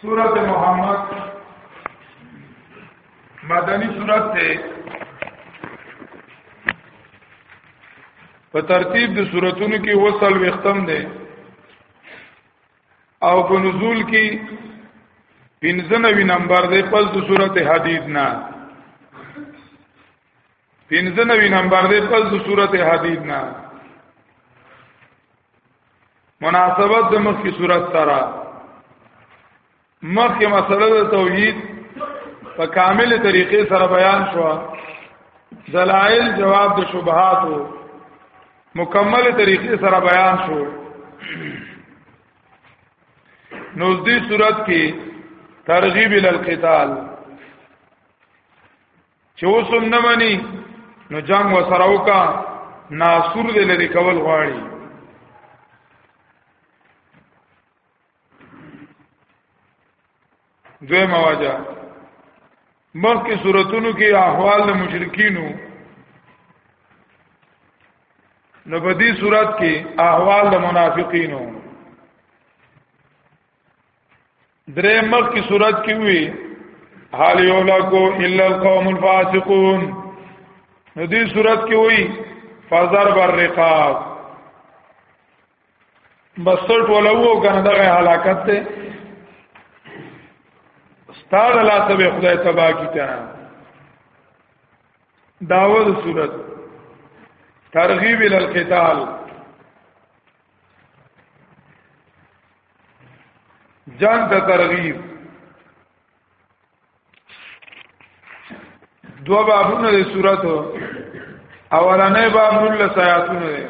سورت محمد مدنی سورت ته په ترتیب د سوراتونو کې وصل وختم ده او په نزول کې 15 نمبر ده پس د سورت حدید نه پنځه نوی نمبر دی پس د صورت حدید نه مناسبت د مخ کی صورت سره مخ کی مسله د توحید په کامل طریقې سره بیان شو دلائل جواب د شبهات مکمل طریقې سره بیان شو نوزدی صورت کې ترغیب ال القتال چې اوس هم نه مني نو جنگ وسره وکا ناسور دې لري کول غواړي دوی مواجه مخکې صورتونو کې احوال د مشرکینو نو په دې صورت کې احوال د منافقینو درې مخ کی صورت کی وی حال یو لکو الا القوم الفاسقون نو دې صورت کې وایي فزر بر رقاب بسټ ولوو کنه دغه هلاکت ته ستاد الله سبه خدای تبا کی ته داوود صورت ترغیب ال القتال جنگ ته ترغیب دو بابونه د صورت اولنې باب نل سیاتونه دی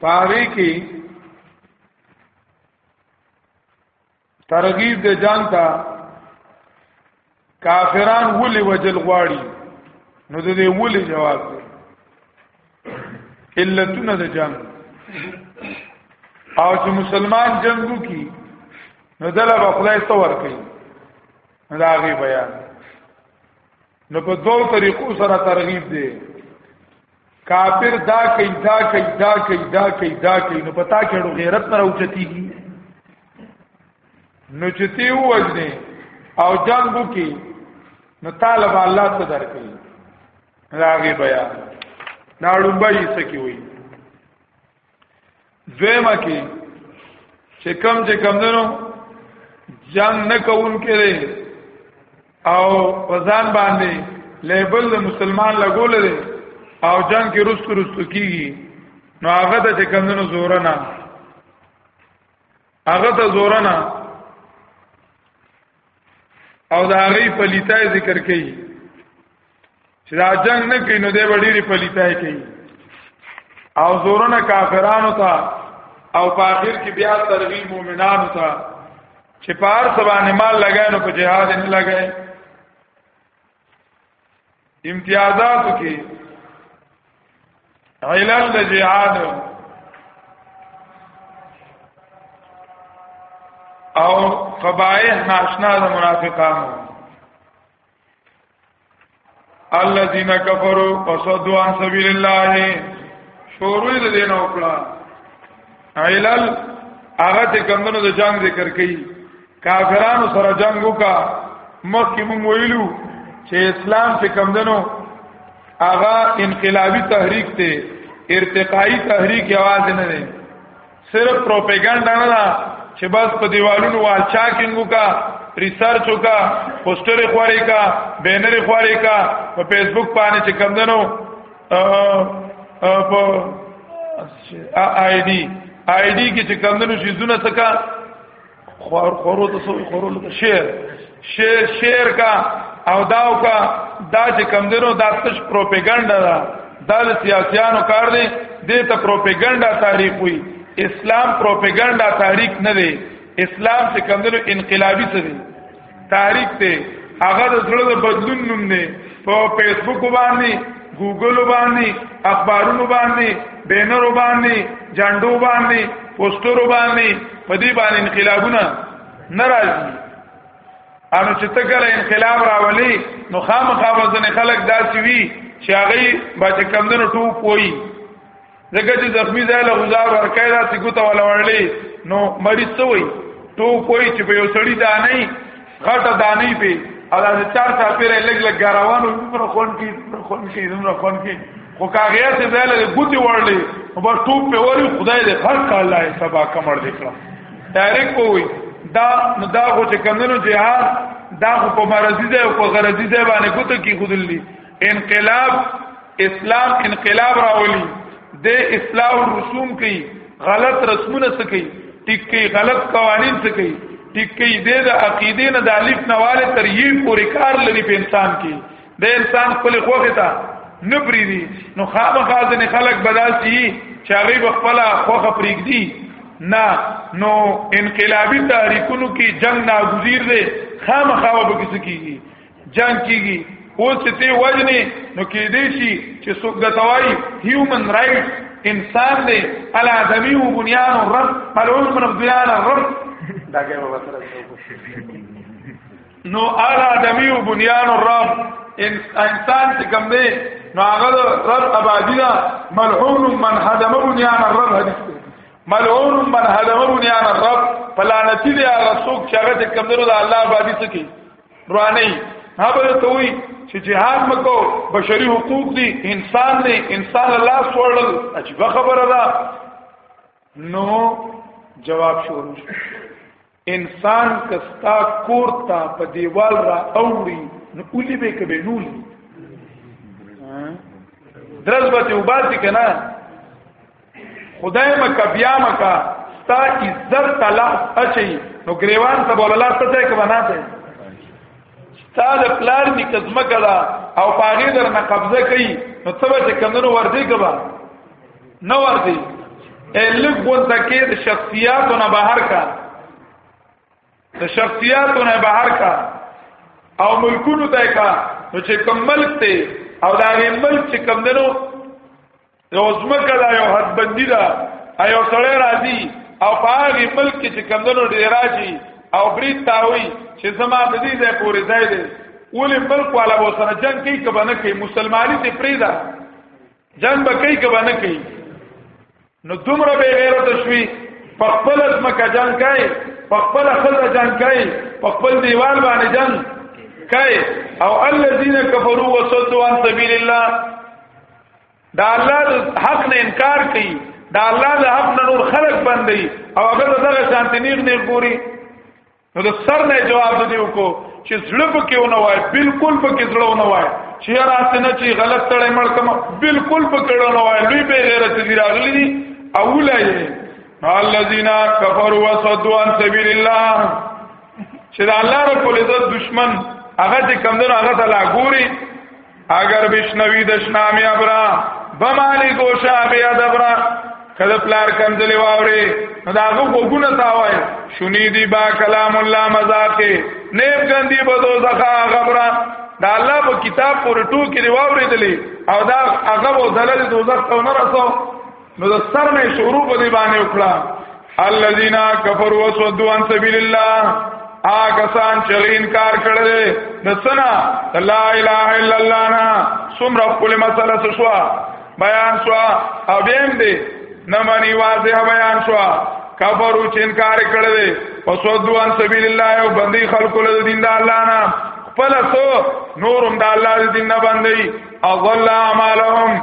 پاره کې ترغیب د جان ته کافران ولي وجل غواړي نو د دې ولي جواب دی علتونه د جنگ او چې مسلمان جنگو کی نو دله به خدای څه ور کوي دا غي بیان نو په دوو طریقو سره ترغیب دی کافر دا کوي دا کوي دا کوي دا کوي دا کوي نو پتا کېړو غیرت نه راوچتيږي نو چې تی وځنه او جنگ وکي نو طالب الله ته درکې راغي بیا ناړو به یې سکی وي دویمه کې چې کم چې کم دنو جنگ نه کوون کړي او وزن باندې لیبل د مسلمان لګول دي او جنگ کې رستو رستو کیږي نو هغه ته چې کم دنو زور نه هغه ته زور نه او دا غي پلیتای ذکر کړي چې دا جنگ نه کوي نو دې وړي پلیتای کوي او زورنا کافرانو ته او په اخر کې بیا ترغیب مؤمنانو ته چې پار سبانه مال لګای نو په جهاد نه لګای امتیازاتو کې علل د جهاد او قبائح ناشنا د منافقانو الذين كفروا وصدوا عن سبيل الله شروع دې دین او کړه علل هغه ته کمنو د جنگ ذکر کړي کافرانو سره جنگ وکا مخکې مونږ ویلو چې اسلام چې کمدنو هغه انقلابی تحریک ته ارتقایی تحریک आवाज نه دی صرف پروپاګاندا نه ده چې بس په دیوالونو وال چاکینګ وکا ریسرچ وکا پوسټر خواري کا بینر خواري کا په فیسبوک باندې چې کمدنو په آی ډی آی ډی کې چې کمدنو شي زونه سکا خور خورو ته سو خورو ته شعر شعر شعر کا او داو کا دا چې کم درو دا تش پروپاګاندا دا دا سیاسيانو کار دی دې ته پروپاګاندا تحریک وي اسلام پروپاګاندا تحریک نه دی اسلام چې کم درو انقلابي څه دی تحریک ته هغه د زړه د بدلون نوم دی په فیسبوک باندې ګوګل باندې اخبارونو باندې بینر باندې جاندو باندې پوسټر باندې په دې باندې انقلابونه ناراضي ان چې تکل انقلاب راولي نو خامخا وزن خلک داسي وي چې هغه به کمندونو ټوپ وایي ځکه چې زخمی ځای له غزار ورکای دا چې ګوته ولا وړلې نو مریض څه وای ټو کوی چې په یو سړی دانې غټه دانې په ادا چې چار چا پیرې لګ لګ غراوانو پر خون کې پر خون کې زمره خون کې خو کاغیا چې ځای له ګوته وړلې نو بس ټوپ په وری خدای دې هر کال لای سبا کمر دې کړه ډایرک وای دا نو دا خو چې کمنو جهاد دا خو په مرزي ځای او په غرضي ځای باندې کوته کې خودلی انقلاب اسلام انقلاب راولي د اسلام رسوم کوي غلط رسمونه سکی ټیک کوي غلط قوانین سکی ټیک کوي د عقیدې نه د الف نواله تر یی پورې کار لري په انسان کې د انسان خپل خوخه ته نه پریدي نو خامخا ځنې خلک بداسي چې هغه به خپل خوخه پریږدي نه نو انقلابی تحریکونو کې جنگ ناگزیر دی خامخا به کیږي جنگ کیږي اوس چې ته وجنې نو کې دې شي چې څوک د توای هیومن رائټس انسان دی الادمی و بنیان الرب ملعون من بنیان الرب دا کې به وسره نو الادمی و بنیان الرب انسان چې کوم دی نو هغه رب ابادی دا ملعون من هدم بنیان الرب حدیث دی ملعون من هدم بنیان الرب فلانتی دی هغه څوک چې هغه کوم دی د الله ابادی څخه رواني هغه ته وی چې جهاد مکو بشري حقوق دي انسان دی انسان الله سوړل عجیب خبره ده نو جواب شروع انسان کستا کور ته په دیوال را اوړي نو اولی به کبه نول درز به وباسي کنه خدای مکه بیا مکه ستا عزت تلا اچي نو گریوان ته بوله لاس ته کې بنا ته ستا د پلار دی کزمه کړه او پاغه در نه قبضه کوي نو څه به کمنو وردی کبا نو وردی الګ بون تکې د شخصیتو نه بهر کا د شخصیتو نه بهر کا او ملکونو ته کا نو چې کم ملک ته او دا ملک چې کم دنو یو ځمکه دا یو حد بندی ده ایو سړی راځي او په هغه ملک کې چې کمندونو ډیر راځي او برید تاوي چې زما د دې ځای پورې ځای دی ولې ملک والا به سره جنگ کوي کبه نه کوي مسلمانۍ ته پریدا جنگ به کوي کبه نه کوي نو دومره به غیرت شوي په خپل ځمکه جنگ کوي په خپل خزه جنگ کوي په خپل دیوال باندې جنگ کوي او الذين كفروا وصدوا عن سبيل الله دا الله د حق نه انکار کوي دا الله د حق نه نور خلق بندي او هغه دغه شانتی نیغ نه ګوري نو د سر نه جواب دی وکړو چې زړه پکې ونه وای بالکل پکې زړه ونه وای چې راته نه چې غلط تړې مړ کم بالکل پکې ونه وای لوی به غیرت دی راغلی دی اولای الذين كفروا وصدوا عن سبيل الله چې د الله رب العزت دشمن هغه چې کمندونو هغه ته لا ګوري اگر بشنوی دشنام ابرا بمالی گوشا بیا دبرا کله پلار کنځلې واوري نو دا هغه وګونه تا وای شونی دی با کلام الله مزاقه نیب ګندی به دوزخه غبره دا الله په کتاب پر ټو کې واورېدلې او دا هغه و دلل دوزخ ته نه رسو نو د سر نه شروع په دی باندې وکړه الذين كفروا وصدوا عن سبيل الله آکسان چې انکار کړل د سنا لا اله الا الله نا سمره خپل مسله شو بیان شو او بیم دی نه مانی واضح بیان شو کفرو چې انکار کړل وصدوا عن سبيل الله او بندي خلق له دین د الله نا خپل سو نورم د الله د دین نه باندې اضل اعمالهم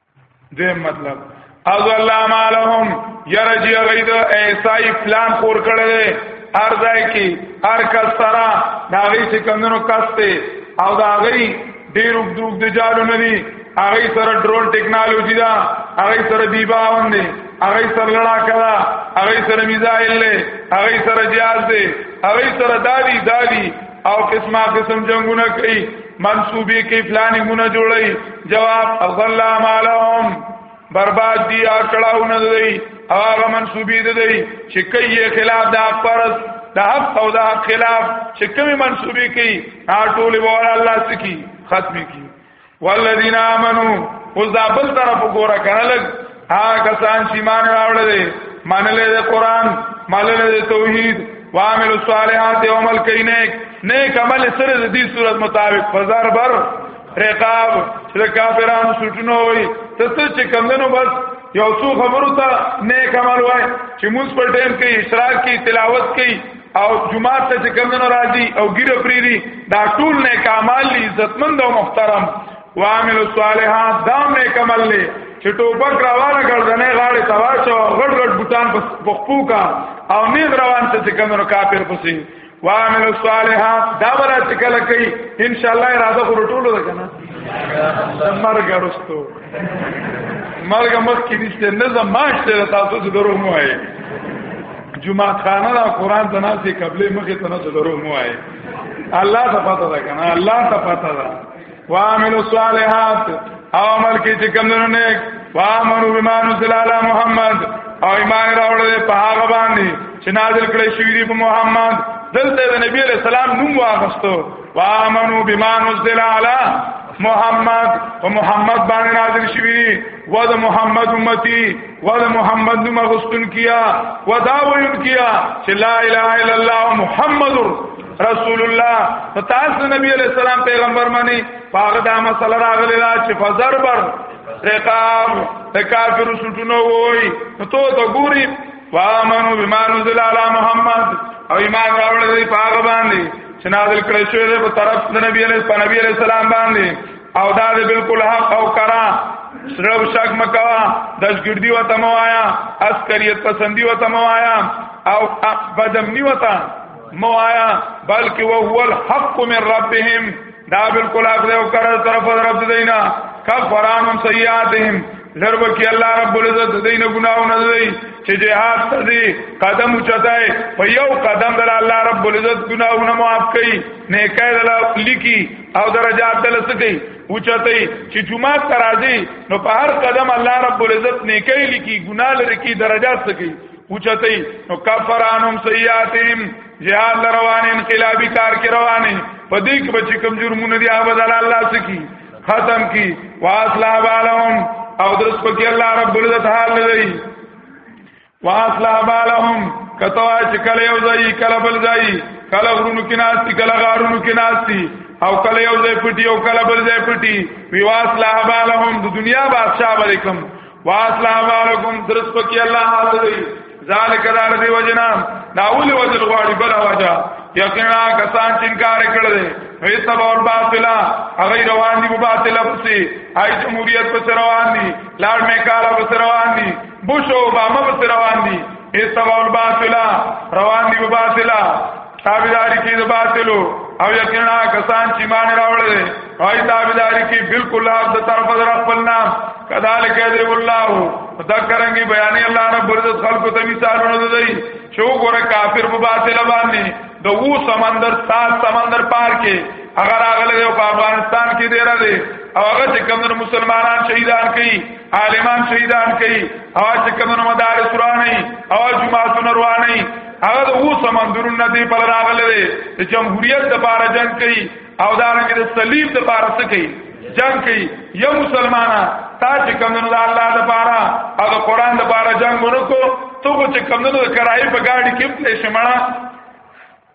دې مطلب از الله مالهم يرجي غيد ايسای پلان خور کړل ارزای کی هر کس سرا داغي چې کمنو کاسته او داغي ډیر وګدوګ د جالو ندي هغه سره ډرون ټیکنالوژي دا هغه سره دیبا وندي هغه سره لړا کړه هغه سره میزایل له هغه سره جهاز دی هغه سره دادی دادی او قسمه قسم جنگونه کوي منصوبی کی فلانی گونه جوړی جواب اضل مالهم برباد دی اکړاو نه دی هغه منصوبی دی چې کوي خلاف د حق پرس د حق او د حق خلاف چې کومي منصوبی کوي ټول وور الله سکی ختمي کی والذین آمنو اوس دا بل طرف وګوره کنه لګ هغه سان چې مان راوړل منلې د قران منلې د توحید وامل الصالحات او عمل کوي نیک نیک عمل سره د دې صورت مطابق فزر بر رقاب چې کافرانو سټونو وي ته څه چې کمندونو بس یو څو خبرو ته نیک عمل وای چې موږ پر ټیم کې اشراق کې تلاوت کې او جمعه ته چې کمندونو راځي او ګیره پریری دا ټول نیک اعمال عزتمند او محترم وعمل الصالحات دا مې کمل لې چې ټوپک روانه ګرځنې غاړې تواچو غټ غټ بوتان په خپو کا او نیز روان ته چې کمنو کافر پسې وعمل الصالحات دا برا چې کله کوي ان شاء الله اراده کو ټولو ده کنه مرګ ورستو مرګ مخ کې نشته نه زماشته تاسو ته درو مو آئے جمعه خانه دا قران ته ناسي قبلې مخې ته نه درو مو آئے الله ته پته ده کنه الله ته پته ده وعملوا الصالحات او عمل کې چې کوم نه نیک وامنوا بما نزل على محمد او ایمان راوړل په هغه باندې چې نازل کړي شوی دی په محمد دلته د نبی علیہ السلام نوم واغستو وامنوا بما نزل على محمد او محمد باندې نازل شوی و د محمد امتی و د محمد نوم غستون کیا و دا ویل کیا چې لا اله الا الله محمد رسول الله نو تاسو نبی علیہ السلام پیغمبر منی پاغه دا مسله راغلی دا چې فزر بر رقاب د کافر سټونو وای نو تو ته ګوري وامنو بما نزل علی محمد او ایمان راوړل دی پاغه باندې چې نازل کړی شوی دی په طرف د نبی علیہ السلام نبی علیہ السلام باندې او دا بالکل حق او کرا سرب شک مکوا دشګردی وته موایا عسکریت پسندی وته موایا او بدمنی وته موایا بلکې وهو الحق من ربهم دا بالکل حق دی او کړه طرف رب دینا کفرانم سیئاتهم لر وکي الله رب العزت دینه ګناونه دی چې جهاد ته دی قدم چتای په یو قدم در الله رب العزت ګناونه معاف کړي نه کړه لیکي او درجات دل سکی اوچتای چې جمعه ترازی نو په هر قدم الله رب العزت نه کوي لیکي ګنا لري کی درجات سکی اوچتای نو کفرانم سیاتهم جهاد لروان انقلابی کار کې روانه په دې کې بچی کم جرمونه دي هغه بدل الله سکی ختم کی واصلح بالهم او درس پکې الله رب العزت حال لري واصلح بالهم کته چې کله یو ځای کله بل ځای کله غرونو کې ناشتي کله غارونو کې ناشتي او کله یو ځای پټي او کله بل ځای پټي ویواس لا بالهم د دنیا بادشاہ علیکم واسلام علیکم درس پکې الله حاضر دی ذالک دار دی وجنا داول وجل غواړي بل وجا یقینا کسان چې انکار کړل دي هي سبا او باطلا هغه روان دي باطلا پسې هاي جمهوریت پسې روان دي لاړ مې کالا پسې روان دي بوشو اوباما پسې روان دي اتباع الباطل روان دي باطل تابعداري کې د باطلو او یقینا کسان چې مان راوړل وای تابعداري کې بالکل اپ د طرف در خپل نام کذالک یذرب الله ذکرنګي بیان الله رب عزت خلق ته مثالونه دی شو ګره کافر په باطل باندې د وو سمندر سات سمندر پار کې اگر اغله یو په افغانستان کې دی را دی او هغه چې کوم مسلمانان شهیدان کړي عالمان شهیدان کړي او چې کوم نو مدارس رواني او جماعتونه رواني هغه د وو سمندرونه دی په راغله دی چې جمهوریت د بار جنگ کوي او دا رنګ د صلیب د بار څه کوي جنگ کوي یو مسلمانا تا چې کوم نو د الله د بار او د قران د بار جنگ ورکو ته چې کوم نو د کرای په گاډي کې په شمړه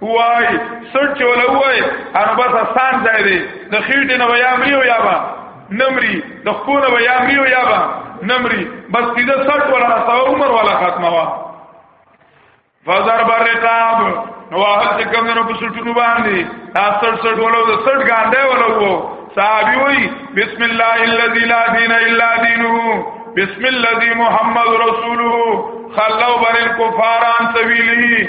وای سټ چول وای ان بس آسان ځای دی د خېټې نه ویا مری او یا با نمری د خپل ویا مری او یا با نمری بس دې سټ ولا سو عمر ولا ختمه وا فزر برقاب نو هغه چې کوم نو په سټونو باندې تاسو سټ ولو د سټ ګاندې ولو صحابي وای بسم الله الذي لا دين الا دينه بسم الله محمد رسوله خلوا بر الكفار عن سبيله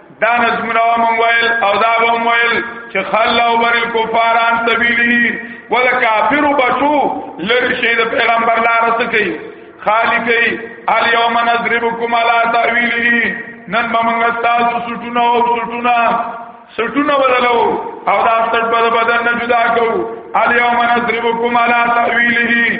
دا نظمونه ومن ویل او دا ومن ویل چې خلا او بر الكفار عن سبیلی ولا کافر بچو لری شي د پیغمبر لار سکی خالی کوي الیوم نضربکم علی تعویلی نن موږ تاسو سټونه او سټونه سټونه بدلو او دا سټ بدن نه جدا کو الیوم نضربکم علی تعویلی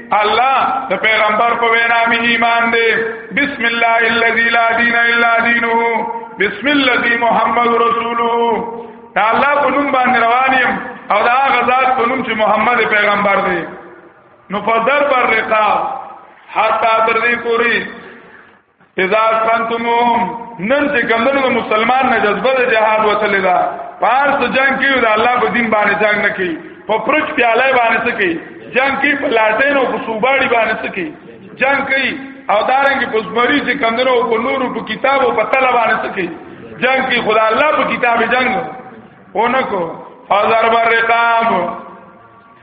الله د پیغمبر په وینا می ایمان دی بسم الله الذی لا دین الا دینه بسم الذی محمد رسوله دا الله په نوم باندې روانیم او دا غزاد په نوم چې محمد پیغمبر دی نو فذر بر رقاب حتا تر دې پوری اذا سنتمهم نن چې کمنو مسلمان نه جذبه د جهاد وتل دا پار ته جنگ کیو دا الله په دین باندې جنگ نه کی په پرچ پیاله باندې څه کی جنگ کی په لاټین او په صوباړي باندې څه کی جنگ کی او دارنګ په زمری چې کمنو په نورو په کتابو په تل باندې څه کی جنگ کی خدا الله په کتاب جنگ اونکو فازر بر رقاب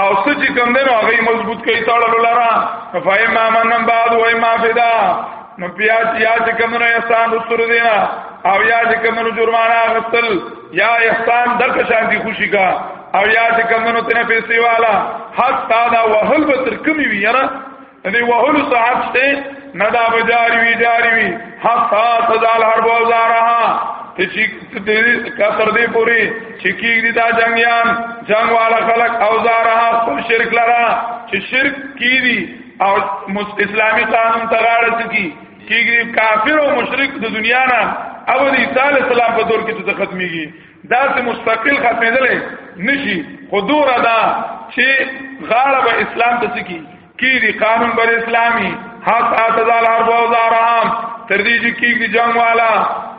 او سچ کوم دنو هغه مضبوط کوي تړلو لرا فای ما منن بعد وای ما فدا نو بیا یا چې کوم نه احسان وستر دینا او یا چې کوم نه جرمانه غسل یا احسان دغه شانتي خوشي کا او یا چې کوم نه تنه پیسې والا حتی دا وهل به تر کمی وی یاره دی وهلو صاحب شته نه دا بجاری وی جاری وی حتا تزال هر بوزارها ته چې کثر دی پوری چې کیږي دا جنگیان جنگ والا خلق اوزارها خپل شرک لرا چې شرک کیږي او اسلامی قانون ته غاړه سکی کیږي کافر او مشرک د دنیا نه او د عیسی السلام په دور کې ته ختميږي دا سه مستقل ختمېدلې نشي حضور ادا چې غاړه به اسلام ته سکی کیږي قانون بر اسلامي حق اتزال حرب او زارام تر دې چې کیږي جنگ والا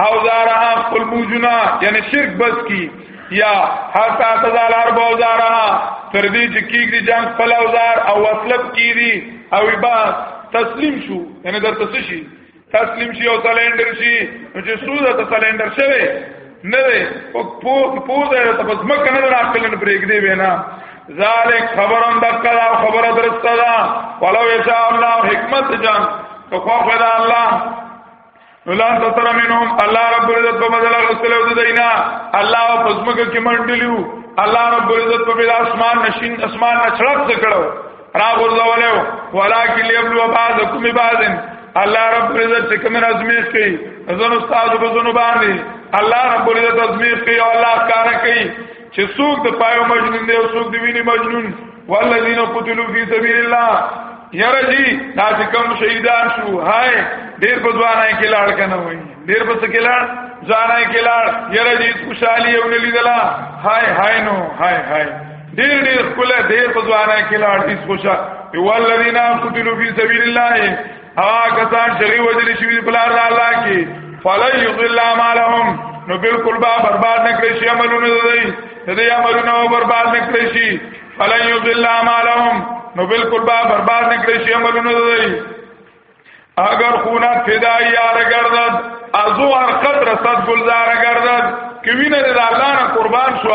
او زارام خپل بوجنا یعنی شرک بس کی یا حق اتزال حرب او زارام تر دې چې کیږي جنگ خپل او زار او وصلب کیږي او با تسلیم شو یعنی در تسشي تسلیم شي او سلندر شي نو چې سود ته سلندر شوی نه دی او پوز پوز ته بس مکه نه راخل نه پرېګ دی وینا ذالک خبرم دکا دا خبره درسته دا ولو یشاء الله حکمت جان تو خو خدا الله ولان تر منهم الله رب العزت په بدل غسل او دینا الله په پزمکه کې منډلیو الله رب العزت په بل اسمان نشین اسمان نشړک څکړو را غرزوله ولکن یبلو بعضکم بعض الله رب عزت چې کوم ازمیخ کوي زنو استاد په زنو باندې الله رب عزت ازمیخ کوي او الله کار کوي چې څوک د پایو مجنون دی او څوک د ویني مجنون والذین قتلوا فی سبیل الله یاره جی دا چې کوم شهیدان شو هاي ډیر په ځوانای کې لاړ کنه وای ډیر په څه کې لاړ ځوانای کې لاړ یاره جی خوشحالي او نه لیدلا هاي هاي نو هاي هاي ډیر ډیر خپل ډیر په ځوانه کې لا ارتیس خوشا یو الذین قتلوا فی سبیل الله هغه کسان چې وجل شي په لار الله کې فلن یضل اعمالهم نو بالکل با برباد نکړي شي عملونه دوی دې عملونه برباد نکړي شي فلن یضل اعمالهم نو بالکل با برباد نکړي شي عملونه دوی اگر خونا فدای یار گردد ازو هر قد رسد گلزار گردد که وینه د الله نه قربان شو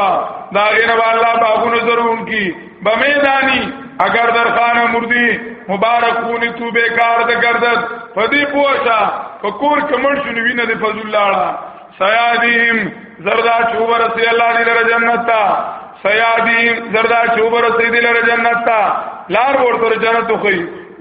دا غینه با الله باغونو زرون کی به میدانی اگر در خانه مردی مبارک خونی تو بیکار د گردد پدی پوشا په کور کمن شنو وینه د فضل الله سیادیم زردا چوبر سی الله دې لره جنت تا سیادیم زردا چوبر سی دې لره جنت تا لار ورته جنت خو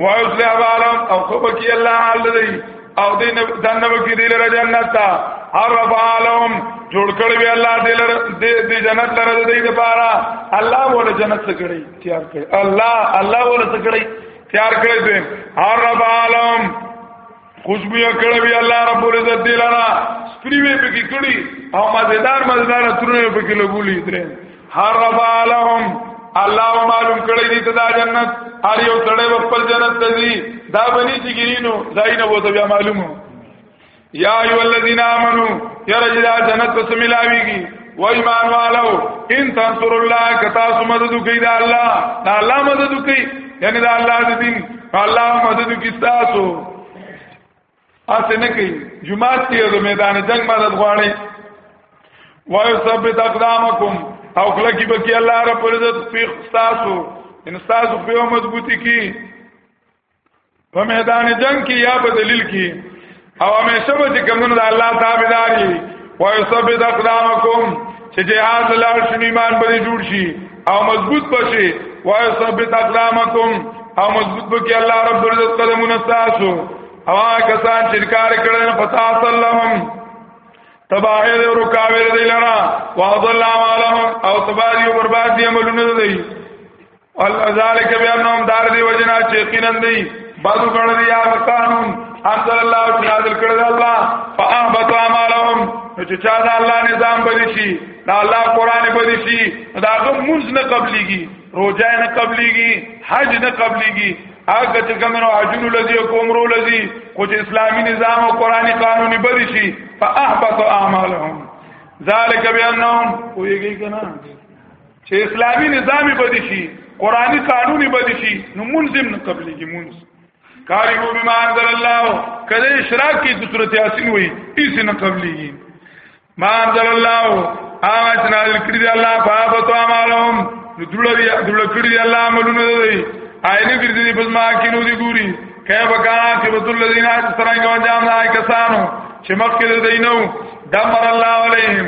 وایصلح بالم او خو بکی الله حال دی او دې دنه بکی دې لره جنت تا عرف عالم جوړ کړی وی الله دې لره دې جنت لره دې دې پارا الله ولا جنت سکړی تیار کړی الله الله ولا سکړی تیار کړی دې عرف عالم خوشبو یې کړې وی الله رب العزت دی لرا سپری وی پکې کړی او مزیدار مزیدار ترونه پکې لګولې درې هر ربا لهم الله معلوم کړی دي ته دا جنت هر یو تړې خپل جنت ته دي دا بني چې ګرینو زاینه وو ته بیا معلومو یا ایو الذین آمنو یرجدا جنت پس ملاویږي و ایمان والو ان تنصر الله کتا سو مدد کوي دا الله دا الله مدد کوي یعنی دا الله د دین الله مدد کوي تاسو اسه نه کوي جمعات کې د میدان جنگ مدد غواړي و یثبت اقدامکم او خلک به کې الله رب عزت فیخ تاسو ان تاسو په مضبوطی کې په میدان جنگ کې یا په دلیل کې او همیشه به چې کومنه د الله تابعداري او یثبت اقدامکم چې جهاد لار شنو ایمان به جوړ شي او مضبوط بشي او یثبت اقدامکم او مضبوط بکی الله رب العزت قدمونه تاسو او کسان چې کار کړل پتا سلام تباہ دې رکاوې دې لرا واضل عملهم او تباہ دې برباد دې عملونه دې الله ذالک بیانهم دار دی وجنا چې قینن دی بازو کړه دی یا قانون انزل الله چې نازل کړه الله فاحبط اعمالهم چې چا دا الله نظام بدی شي دا الله قران بدی شي دا کوم منځ نه قبليږي روزه نه قبليږي حج نه قبليږي هغه چې کومو حجون لذي او کومرو لذي کوم اسلامي نظام او قرآني قانوني بدی شي فاحبط اعمالهم ذالک بانهم ویږي کنه چې اسلامی نظام بدی شي قرآنی قانون بدی شي نو منظم نه قبلېږي منځ کاری هو بما انزل الله کله اشراق کی د صورت یاسین وای هیڅ نه قبلېږي ما انزل الله هغه چې نازل کړی دی الله فابت اعمالهم نو دړه دی دړه کړی دی الله عملونه دی آینه ګرځي په ما کې نو دی ګوري کای وکړه چې رسول الذین اجسرنګ انجام نه کسانو چې مخکې دینو دمر الله علیهم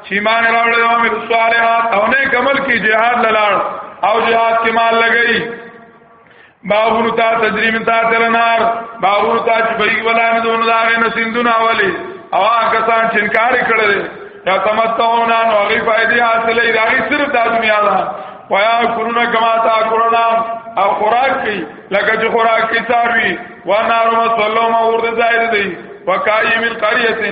چې ایمان راوړل او عمل صالحات او نه کمل کې jihad لاله او jihad کې مال لګئی باغونو تا تجریم تا تلنار باغونو تا چې بری ولا نه دون دا نه سندونه اولی او کسان چې انکار کړل یا تمتعون ان هغه فائدې حاصلې راغی صرف د دنیا دا ویا کرونا کما تا کرونا او خوراک کی لکه چې خوراک کی ساروی و نارو مسلم اور د زائد دی وکای من قريه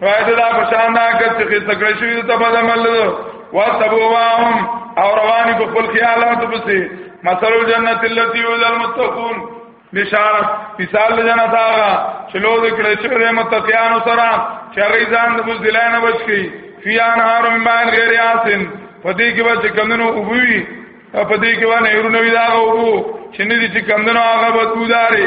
فائدہ دا پشان دا کړ چې خسته کړی شوی ته په عمل واتبوهم او رواني په خپل خیالاتو پسې مثل الجنه التي يوجد المتقون بشارت مثال جنت هغه چې لو ذکر چې د متقینو سره چې هغه ځان د مزدلانه بچ کی فی انهار من ماء غیر آسن پدې کې به کمنو وبوي پدې کې باندې ایرو نوی دا وو چې نه دي چې کمنو هغه بدبوداري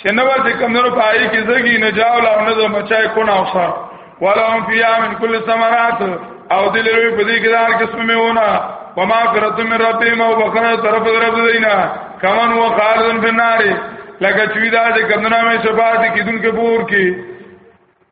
چې نو چې کمنو پای کې زګي نه جاول او نه مچای کو نه اوسه ولا هم فیا من کل ثمرات او دل لري په دې کې دار قسم می ونه وما فرت من ربي ما وبخره طرف رب دینا کمن و خالدن فی النار لکه چوی دا چې کمنو مې شفاعت کیدون کې بور کې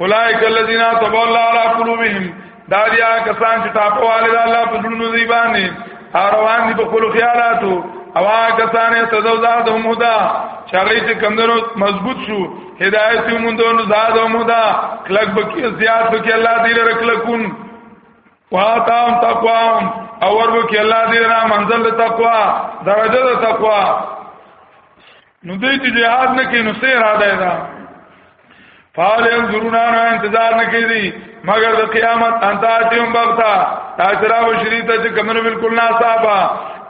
اولائک الذین تبع الله علی قلوبهم دا دیا کسان چې تاسو والي د الله په دونو دی باندې روان دي په خپل خیالاتو او هغه کسان ته زوزاد هم هدا چاغی چې کمندرو مضبوط شو هدایت یې مونږ دونو زاد هم هدا کلک بکی زیات بکی الله دې لره کلکون واتام تقوا اور بکی الله دې لره منزل تقوا درجه تقوا نو دې چې جهاد نه کوي نو څه اراده ده فال ينظرون انا انتظار نه کوي مگر د قیامت انت اتیم بغتا تاسرا بشری ته چې کمنو بالکل نا صاحب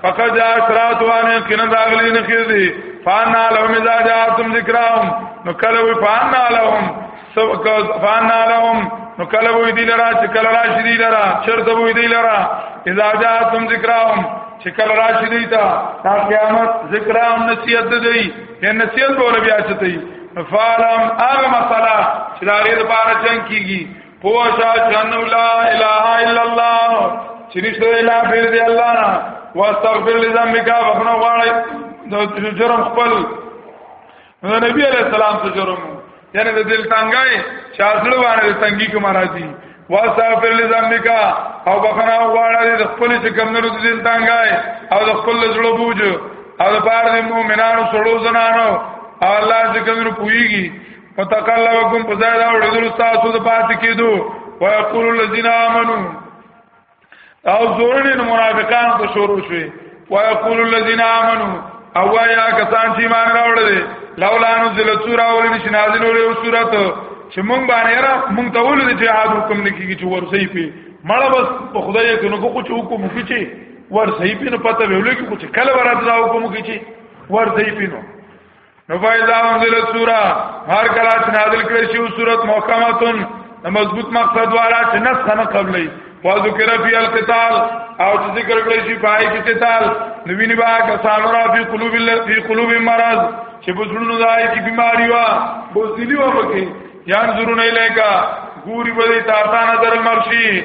فقط جا اشرات وانه کنا داغلی نه کیږي فانا لهم اذا جاءتم ذکرهم نو کله وی فانا لهم فانا لهم نو کله وې دی لرا چې کله راشي دی لرا چرته وې دی لرا اذا جاءتم ذکرهم چې کله راشي دی تا تا قیامت ذکرهم نصیحت دی یا نصیحت بوله بیا چته فالم هغه مسله چې دا غیر لپاره جنگ کیږي پوښا جنو لا اله الا الله چې نشته الا بیر دی الله نه واستغفر لذنبک وخنو غواړي د جرم خپل نو نبی علیہ السلام څه جرم یعنی د دل تنګای شاذړ باندې تنګي کوم راځي واستغفر لذنبک او بخنا غواړه د خپل چې کم نور د دل تنګای او د خپل زړه بوج او د پاره د مؤمنانو سړو زنانو الله چې کم نور پويږي متقلبکم په ځای دا وړل تاسو د پات کېدو ويقول الذين امنوا او زورنې منافقان ته شروع شوي ويقول الذين امنوا او یا کسان چې ایمان راوړل لولا نزل سوره او نش نازل له سوره چې مونږ باندې را مونږ ته ولې چې حد حکم نکېږي چې ورسې پی مړه بس په خدای کې نو کو چې حکم وکړي چې ورسې پی نو پته ویلې کې چې کله ورته حکم وکړي چې ورسې پی نو نو فایدا انزلت سوره هر کله چې نازل کړي شي سوره محکماتن مضبوط مقصد والا چې نسخ نه قبلې وذکر فی القتال او چې ذکر کړی شي پای کې قتال نو ویني با کسان را فی قلوب فی قلوب مرض چې بوزړونو دای کی بیماری وا بوزلی وا پکې یان زرون الیکا ګوري بده تاسو نظر مرشي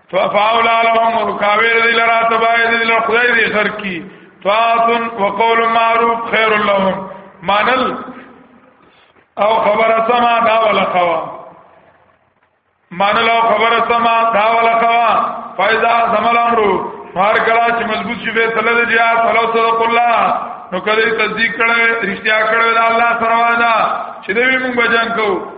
توفاول علم ورکاوی دی لرا تبای دی لرا خدای دی خر کی تواتن وقول معروف خیر لهم مانل او خبر سما دا ولا خوا مانل او خبر سما دا ولا خوا فایدا زمل امرو هر کلا چې مضبوط شي به صلی الله جهاد صلی الله صدق الله نو کله تصدیق کړي رښتیا کړي الله سره واده چې دوی موږ بجان کوو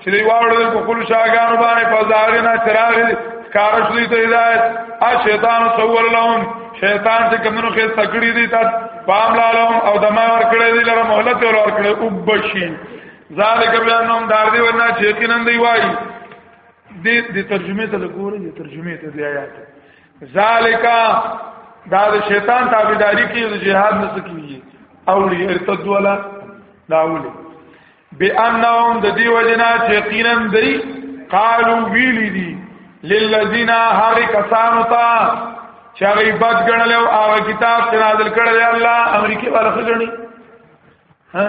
چې دی واړل په خپل شاګانو باندې په ځاګنا چراغ کارش دی ته هدایت ا شیطان سوول لهم شیطان چې کمنو کې تکړی دی تا پام لالم او دما ور کړی دی لره مهلت ور ور کړی او بشي ذالک بیانهم دار دی ورنه چې کینن دی وای دې دې ترجمه ته وګورئ دې ترجمه ته دی آیات ذالک دا د شیطان تابعداري کې د جهاد نه سکیږي اوړي ارتد ولا داولي بانهم د دی وجنا چې یقینا دی قالو ویلی دی للذین هر کسانو ته چې هغه بد ګڼل او هغه کتاب چې نازل کړل الله امریکای والا خجنی ها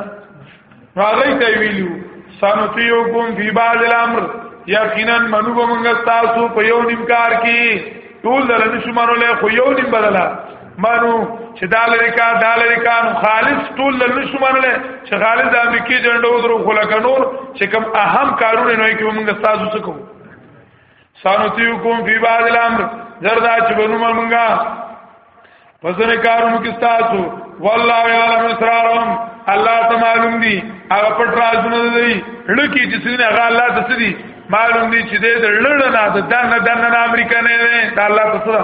هغه ته ویلو سنتیوکم فی بعض الامر یقینا منو بمنګ تاسو په یو نیم کار کې ټول دلته شمارو له خو یو نیم بدلا مانو چې دا لري کا دا لري کا نو خالص ټول له نشو منل چې خالص د امریکای جنډو درو خلک نور چې کم اهم کارونه نه کوي موږ تاسو څه کوو سانوتیو کوم فی بعض الامر زردا چې بنو موږ پسنه کارونه کې تاسو والله یعلم اسرارهم الله ته معلوم دي هغه پټ رازونه دي لکه چې څنګه هغه الله ته سدي معلوم دي چې دې لړ نه ده دنه دنه امریکا نه ده الله ته سره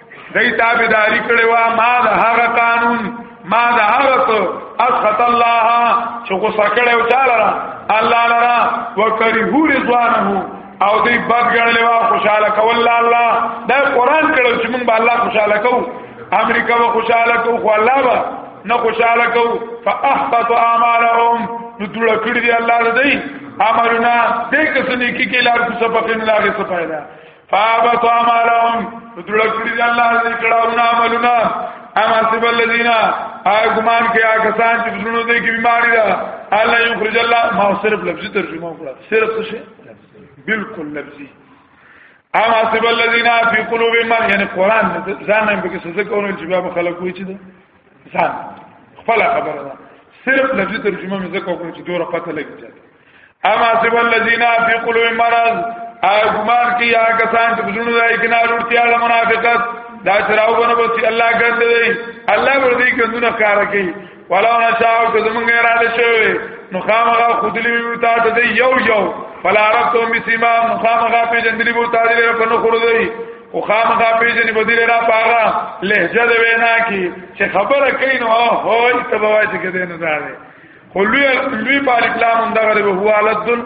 دای تابعداري کړي وا ما د هغه قانون ما د هغه څه اسخط الله چې کو سکړې او چاله را الله لرا وکره رضوانه او دې بد ګڼلې وا خوشاله کول الله دا قران کړو چې موږ به الله خوشاله کو امریکا به خوشاله کو خو الله به نه خوشاله کو فاحبط اعمالهم نو ټول کړی دی الله دې امرنا دې کس نیکی کې لار څه پخې نه لاغې څه پیدا فابط اعمالهم دړک کړی دی الله دې کړهونه عملونه اما سب الذين آیا ګمان کې آ کسان چې بزرونو دې کې بیماری ده الله یخرج الله ما صرف لفظي ترجمه وکړه صرف څه شي بالکل لفظي اما سب الذين في قلوبهم مرض یعنی قران ځان نه به کې څه کوو چې بیا خلک وایي چې ده ځان خپل خبره ده صرف لفظي ترجمه مې زکه کوم چې دوره پته لګی اما سب الذين في قلوبهم مرض اګمان کی یا کسان چې بزونو دای کې نه لورتیا له منافقت دا چراو بنو بس الله ګند دی الله ور دې ګندونه کار کوي ولا نه چاو که زمونږه اراده شوی نو خامغه خودلی وی تا ته یو یو فلا ربتو می سیما نو خامغه په جندلی بو تا دې په نو خور دی او خامغه په جنې بدلی را پاغا لهجه وینا کی چې خبره کین او هوی تبوای چې کده نه زاره خو لوی لوی بالک لام هم دغه دی هو علدن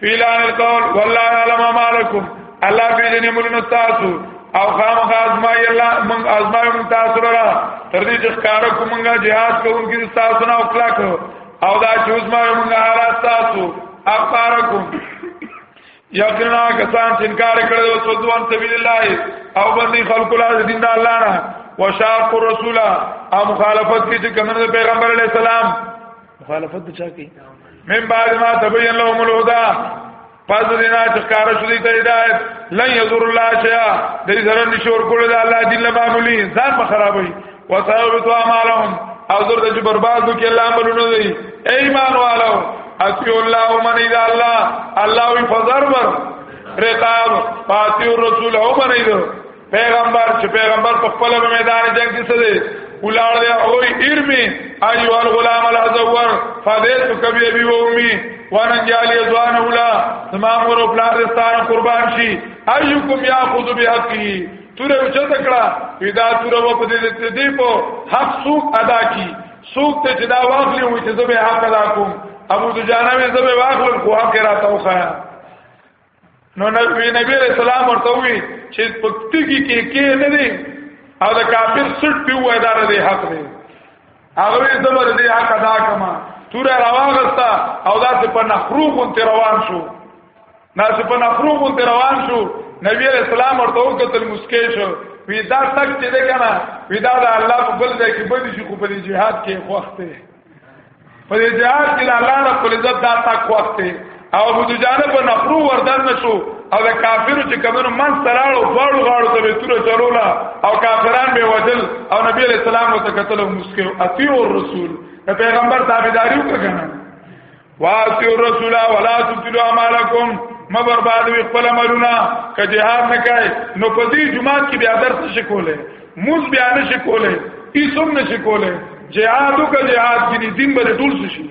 فیلان القول والله علم ما لكم الله بيدنه مولنا تاسو او خام خاص ما یلا من ازما من تاسو را تر دې چې کار کوم موږ jihad کوونکی تاسو نه اوکلاک او دا چوز ما موږ حالات تاسو اپارکم یقینا کسان چې انکار کړي او سودوان سبیل الله او باندې خلق الله دین د الله نه وشاق الرسول او مخالفت کې چې کمنه پیغمبر علی السلام مخالفت چا کوي من بعد ما تبين لهم الهدى پس دینا چې کار شو دي ته هدایت لن یذر الله شیا د دې سره نشور کول د الله دین له معمولی ځان خرابوي وساوي تو امالهم او زر د برباد کی الله عملونه دی ایمان والو اسی الله من اذا الله الله وی فزر بر رقاب فاتی الرسول او من اذا پیغمبر چې پیغمبر په خپل میدان جنگ کې سده ولاړ دی او ارمی ایو الغلام الازور فدیت کبی ابي و امي وانا جالي ازوان اولا تمام ور پلار دستان قربان شي ايكم ياخذ بحقي توره اوچت کړه وی دا توره و په دې دې په حق سوق ادا کی سوق ته چې دا واخلې وي چې زبې حق ادا کوم ابو دجانه مې زبې واخل خو حق را توخایا نو نبی نبی رسول الله ورته وی چې پکتګي کې کې نه دي او دا کافر سټ پیو وای دا دې حق دی هغه زبر دې حق ادا کما تور راوغستا او داسې په نخرو غونته روان شو داسې په نخرو غونته روان شو نبی علیہ السلام ورته وکتل مسکی شو وی دا تک چې ده کنه وی دا د الله په بل ځای کې بدی شي خو په جهاد کې وخت دی په جهاد کې الله رب العزت دا تک وخت دی او ابو دجانه په نفرو وردن نشو او د کافرو چې کمنو من سراړو غړو غړو ته تور چرولا او کافران به وجل او نبی علیہ السلام ته قتل مسکو اتی او رسول د پیغمبر تابعداري وکړه واسی الرسول ولا تبتلوا اعمالکم ما برباد وی خپل عملونه که جهاد نه کوي نو په دې جمعه کې بیا درس شکولې موز بیا نه شکولې ایسوم نه شکولې جهادو که جهاد کې دین به ټول شي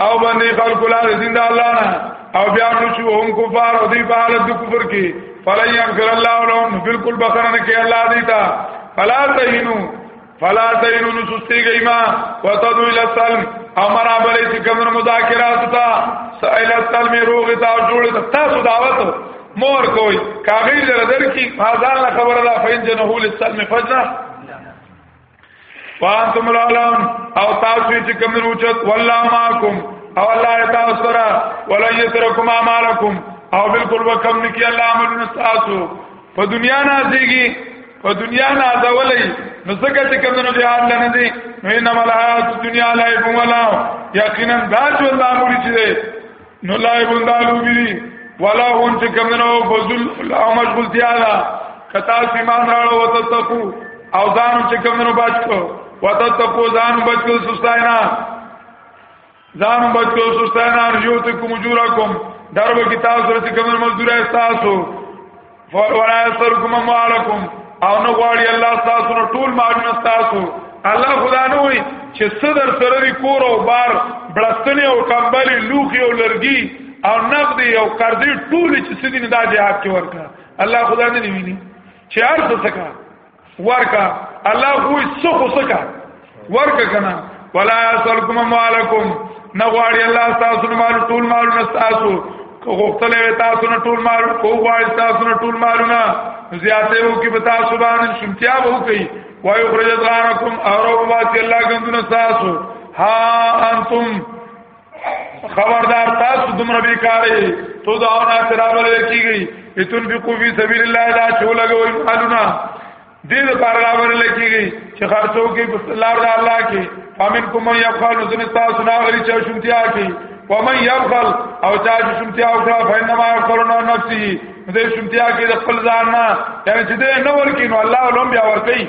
او باندې خلق لا زنده الله نه او بیا نو چې هم کفار او دی په حالت د کفر کې فلا يغفر الله لهم بالکل بخنه کې الله دی تا فلا تهینو فلا تهینو نو سستی گئی ما وتدو الى السلم امر ابلې چې کوم مذاکرات تا سائل السلم روغ تا جوړ تاسو دعوت مور کوي کاغیر لردر کی فازان خبر الله فین جنحول السلم فجنه وانتم العالم او تاسو چې کوم روچت والله ماکم او الله تاسو سره ولا یترکم اعمالکم او بالکل وکم نکی الله عملنا تاسو په دنیا نازيږي په دنیا نازولې نو څنګه چې کوم نه جهاد لنه دي نو نه ملحات دنیا لای کوملا یقینا دا ژوند امر چې نو لای بندالو بری ولا هون چې کمنو فضل لا مشغول تیالا کتا سیمان راړو وتتقو او ځان چې کمنو بچو وتتقو ځان بچو سستاینا ځان بچو سستاینا یو ته کوم جوړه کوم درو کتاب سره چې کمنو مزدورای تاسو ولا يسركم اموالكم او نو غواړي الله تاسو نو ټول مالونه تاسو الله خدا نه وي چې صدر سره دی کور او بار بلستنی او کمبلی لوخي او لرګي او نقد او قرضې ټول چې سدي نه دا جهاد کې ورکړه الله خدا نه ویني چې هر څه څه ورکا الله خو سخو سکا ورکا کنا ولا یسلکم مالکم نغواړي الله تاسو نه مال ټول مال نه تاسو غوښتلې تاسو نه ټول مال کو غواړي تاسو نه ټول مالونه زیاته وو کې بتا سبحان شمتیا وو کوي وای خرج ځانکم او رب واسی الله ګندونه تاسو ها انتم خبردار تاسو دومره بیکارې تو دا او نه ترابل کیږي اتن فی قوی سبیل الله دا شو لګوي حالونه دې د پرغاور لکیږي چې خرچو کې لار د الله کې فامن کوم یو خال زن تاسو نه غري چې شومتیا کې ومن يبخل او چا چې شومتیا او خلا فینما یقرنا نفسه دې شومتیا کې د خپل ځان نه یعنی چې دې نه ورکینو الله ولوم بیا ورکي